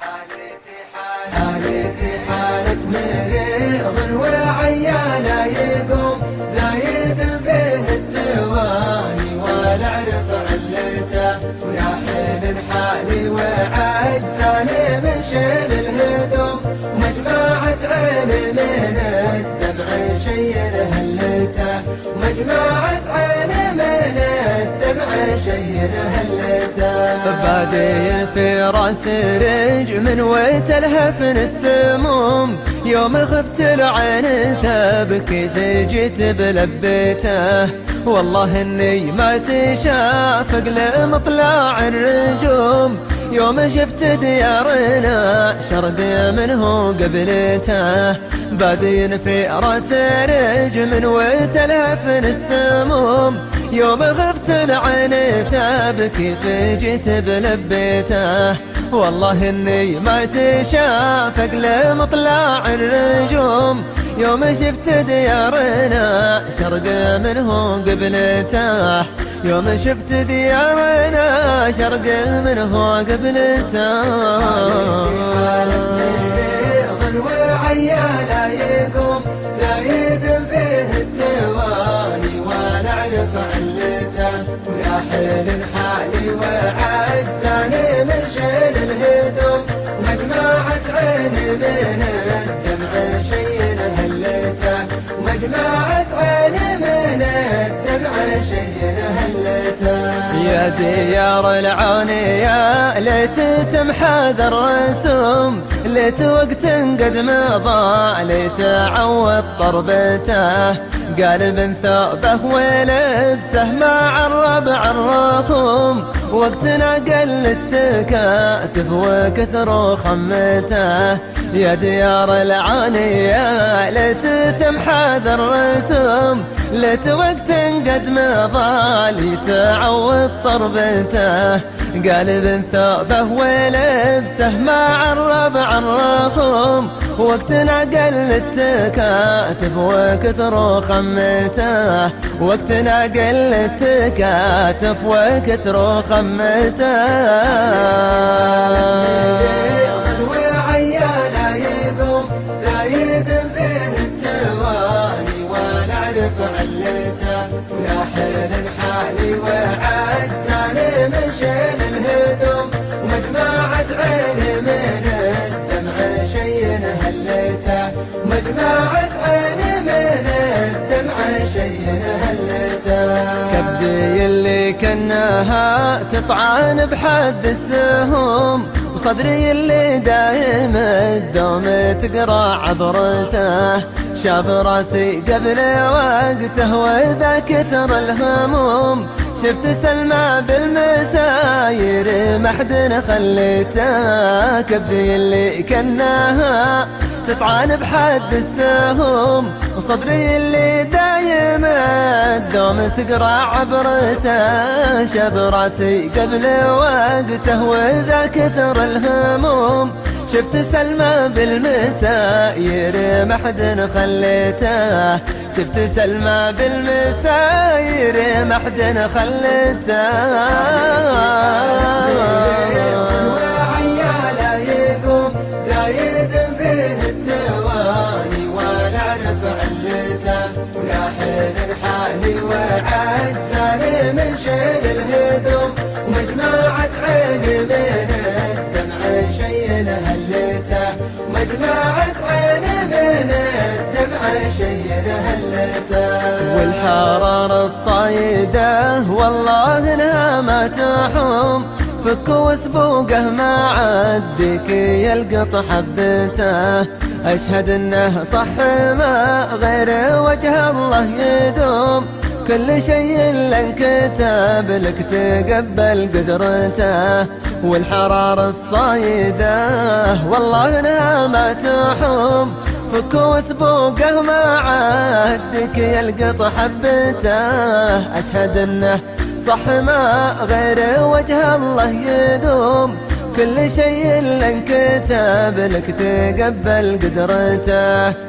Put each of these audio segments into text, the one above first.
حالتي حالة مريض وعيانا يقوم زايد فيه التواني ولا اعرف علته. ويا حين حالي وعجزاني من شيل الهدوم ومجموعة عيني من الدمع شي هلته. ومجموعة عيني من الدمع شي هلته. بادين في رأس رج من ويت الهفن السموم. يوم خفت العين تبكي جيت بلبيته. والله إني ما تشافق لمطلع الرجوم. يوم شفت ديارنا شرق منه قبلته. بادين في رأس رج من ويت الهفن السموم. يوم غفت العين تبكي فجيت بلبيته. والله إني ما تشافق لمطلع الرجوم. يوم شفت ديارنا شرق منه قبلته. يوم شفت ديارنا شرق منه قبلته. وعيانا يقوم. ويا حيل حالي وعجزاني من شيل الهدوم ومجموعة عيني من الدمع شي هلته ومجموعة عيني من الدمع شي هلته. يا ديار العونية ليت تمحى ذا الرسوم ليت وقت قد مضى ليت عوض طربته قال من ثوبه ولد سهم مع الربع الرخوم وقتنا قل التكاتف وكثر خمته. يا ديار العانية ليت تمحى ذا الرسوم ليت وقت قد مضى ليتعوض طربته. قال بن ثوبه ولبسه مع الربع الرخوم وقتنا قل التكاتف وكثر خمته. وقتنا قل التكاتف وكثر خمته. حين حالي من عيني من شي ومجموعة عيني من شي هلته. كبدي اللي كناها تطعن بحد السهوم وصدري اللي دايم الدوم تقرأ عبرته. شاب راسي قبل وقته وإذا كثر الهموم. شفت سلمى بالمساير ما حد خليته. كبدي اللي كناها تطعن بحد السهوم وصدري اللي دايم الدوم تقرأ عبرته شاب راسي قبل وقته وإذا كثر الهموم شفت سلمى بالمساير ما حد خليته. شفت سلمى بالمساير ما حد خليته. الهدوم ومجموعة عيني من الدمع شي هلته ومجموعة عيني من الدمع شي هلته والحرارة الصايدة والله انها ما تحوم. فك وسبوقه ما عدك يلقط حبته أشهد أنه صح ما غير وجه الله يدوم. كل شيء لانكتب لك تقبل قدرته والحرارة الصايدة. والله انها ما تحوم فك وسبوقه ما عدك يلقط حبته. أشهد أنه صح ما غير وجه الله يدوم. كل شيء لانكتب لك تقبل قدرته.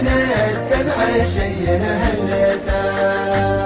من الدمع شي هلتا